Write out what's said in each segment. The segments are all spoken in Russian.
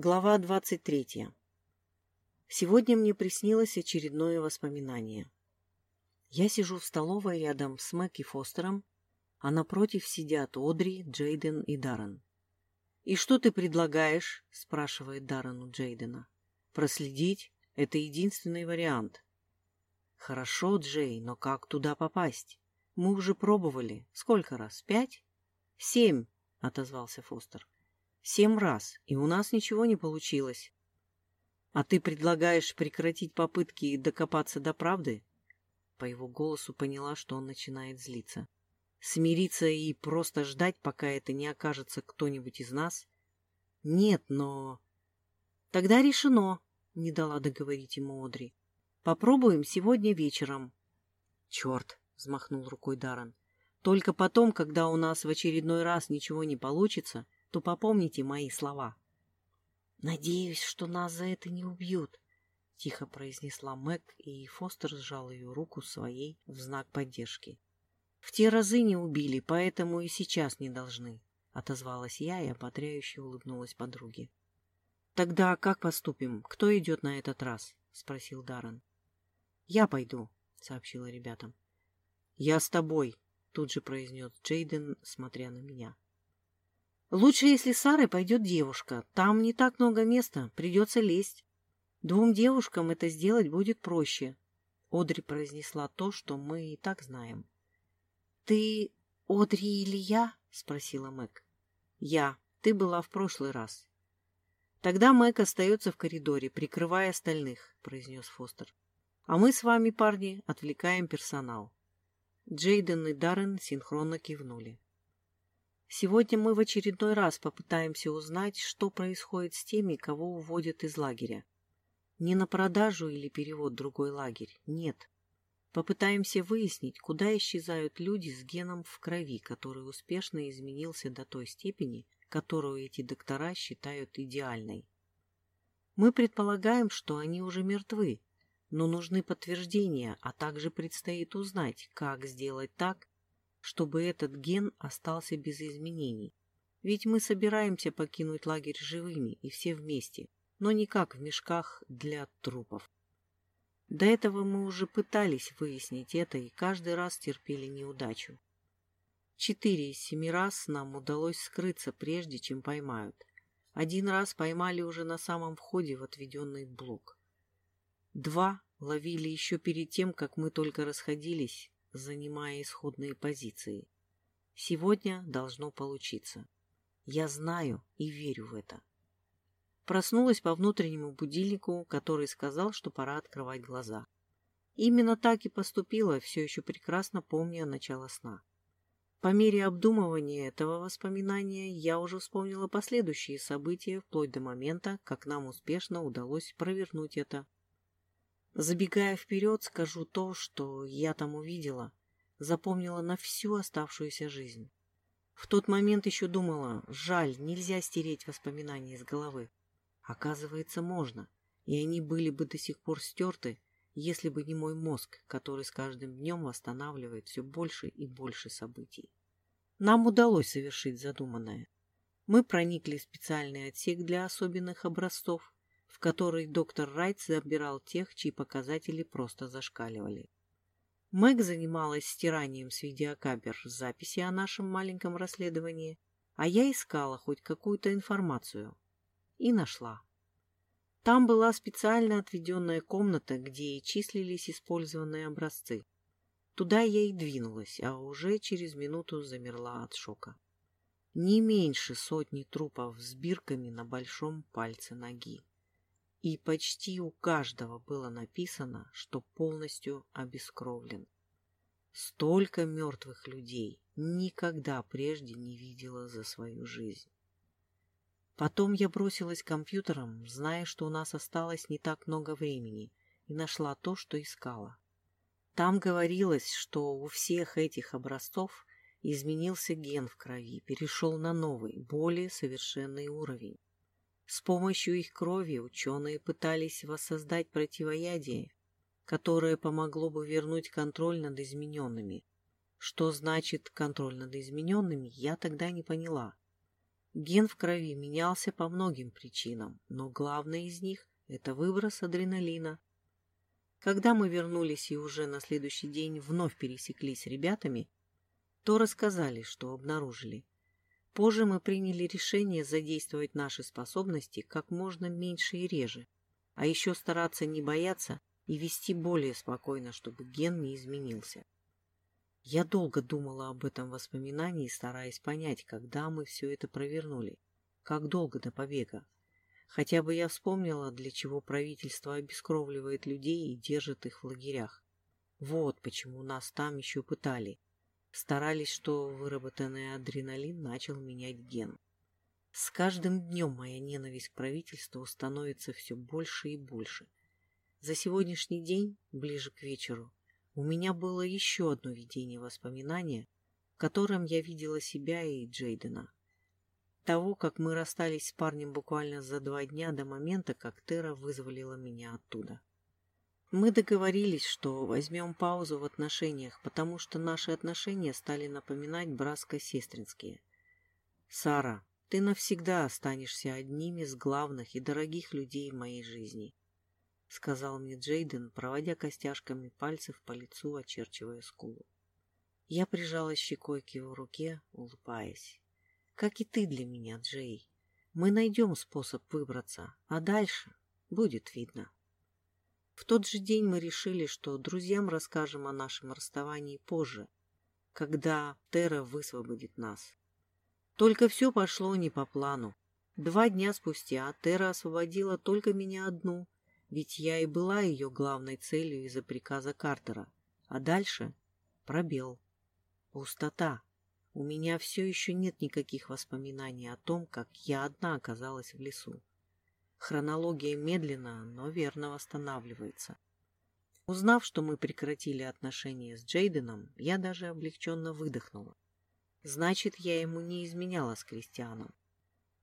Глава 23. Сегодня мне приснилось очередное воспоминание. Я сижу в столовой рядом с Мэг и Фостером, а напротив сидят Одри, Джейден и Даррен. «И что ты предлагаешь?» — спрашивает Даррен у Джейдена. «Проследить — это единственный вариант». «Хорошо, Джей, но как туда попасть? Мы уже пробовали. Сколько раз? Пять?» «Семь», — отозвался Фостер. Семь раз, и у нас ничего не получилось. А ты предлагаешь прекратить попытки докопаться до правды? По его голосу поняла, что он начинает злиться. Смириться и просто ждать, пока это не окажется кто-нибудь из нас? Нет, но... Тогда решено, не дала договорить ему Одри. Попробуем сегодня вечером. Черт, взмахнул рукой Даррен. Только потом, когда у нас в очередной раз ничего не получится, то попомните мои слова. «Надеюсь, что нас за это не убьют», — тихо произнесла Мэг, и Фостер сжал ее руку своей в знак поддержки. «В те разы не убили, поэтому и сейчас не должны», — отозвалась я и ободряюще улыбнулась подруге. «Тогда как поступим? Кто идет на этот раз?» — спросил Даррен. «Я пойду», — сообщила ребятам. «Я с тобой», — тут же произнес Джейден, смотря на меня. Лучше, если с Сарой пойдет девушка. Там не так много места, придется лезть. Двум девушкам это сделать будет проще. Одри произнесла то, что мы и так знаем. — Ты Одри или я? — спросила Мэг. — Я. Ты была в прошлый раз. — Тогда Мэг остается в коридоре, прикрывая остальных, — произнес Фостер. — А мы с вами, парни, отвлекаем персонал. Джейден и Даррен синхронно кивнули. Сегодня мы в очередной раз попытаемся узнать, что происходит с теми, кого уводят из лагеря. Не на продажу или перевод в другой лагерь, нет. Попытаемся выяснить, куда исчезают люди с геном в крови, который успешно изменился до той степени, которую эти доктора считают идеальной. Мы предполагаем, что они уже мертвы, но нужны подтверждения, а также предстоит узнать, как сделать так, чтобы этот ген остался без изменений. Ведь мы собираемся покинуть лагерь живыми и все вместе, но никак в мешках для трупов. До этого мы уже пытались выяснить это и каждый раз терпели неудачу. Четыре из семи раз нам удалось скрыться, прежде чем поймают. Один раз поймали уже на самом входе в отведенный блок. Два ловили еще перед тем, как мы только расходились, занимая исходные позиции. Сегодня должно получиться. Я знаю и верю в это. Проснулась по внутреннему будильнику, который сказал, что пора открывать глаза. Именно так и поступила, все еще прекрасно помня начало сна. По мере обдумывания этого воспоминания я уже вспомнила последующие события, вплоть до момента, как нам успешно удалось провернуть это Забегая вперед, скажу то, что я там увидела, запомнила на всю оставшуюся жизнь. В тот момент еще думала, жаль, нельзя стереть воспоминания из головы. Оказывается, можно, и они были бы до сих пор стерты, если бы не мой мозг, который с каждым днем восстанавливает все больше и больше событий. Нам удалось совершить задуманное. Мы проникли в специальный отсек для особенных образцов, в который доктор Райт забирал тех, чьи показатели просто зашкаливали. Мэг занималась стиранием с видеокамер записи о нашем маленьком расследовании, а я искала хоть какую-то информацию. И нашла. Там была специально отведенная комната, где и числились использованные образцы. Туда я и двинулась, а уже через минуту замерла от шока. Не меньше сотни трупов с бирками на большом пальце ноги и почти у каждого было написано, что полностью обескровлен. Столько мертвых людей никогда прежде не видела за свою жизнь. Потом я бросилась к компьютерам, зная, что у нас осталось не так много времени, и нашла то, что искала. Там говорилось, что у всех этих образцов изменился ген в крови, перешел на новый, более совершенный уровень. С помощью их крови ученые пытались воссоздать противоядие, которое помогло бы вернуть контроль над измененными. Что значит контроль над измененными, я тогда не поняла. Ген в крови менялся по многим причинам, но главное из них – это выброс адреналина. Когда мы вернулись и уже на следующий день вновь пересеклись с ребятами, то рассказали, что обнаружили. Позже мы приняли решение задействовать наши способности как можно меньше и реже, а еще стараться не бояться и вести более спокойно, чтобы ген не изменился. Я долго думала об этом воспоминании, стараясь понять, когда мы все это провернули, как долго до побега. Хотя бы я вспомнила, для чего правительство обескровливает людей и держит их в лагерях. Вот почему нас там еще пытали. Старались, что выработанный адреналин начал менять ген. С каждым днем моя ненависть к правительству становится все больше и больше. За сегодняшний день, ближе к вечеру, у меня было еще одно видение воспоминания, в котором я видела себя и Джейдена. Того, как мы расстались с парнем буквально за два дня до момента, как Тера вызволила меня оттуда. Мы договорились, что возьмем паузу в отношениях, потому что наши отношения стали напоминать братско-сестринские. «Сара, ты навсегда останешься одним из главных и дорогих людей в моей жизни. — сказал мне Джейден, проводя костяшками пальцев по лицу, очерчивая скулу. Я прижала щекой к его руке, улыбаясь. «Как и ты для меня, Джей. Мы найдем способ выбраться, а дальше будет видно». В тот же день мы решили, что друзьям расскажем о нашем расставании позже, когда Тера высвободит нас. Только все пошло не по плану. Два дня спустя Тера освободила только меня одну — ведь я и была ее главной целью из-за приказа Картера. А дальше — пробел. Пустота. У меня все еще нет никаких воспоминаний о том, как я одна оказалась в лесу. Хронология медленно, но верно восстанавливается. Узнав, что мы прекратили отношения с Джейденом, я даже облегченно выдохнула. Значит, я ему не изменяла с Кристианом.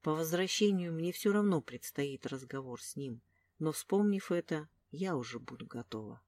По возвращению мне все равно предстоит разговор с ним — но, вспомнив это, я уже буду готова.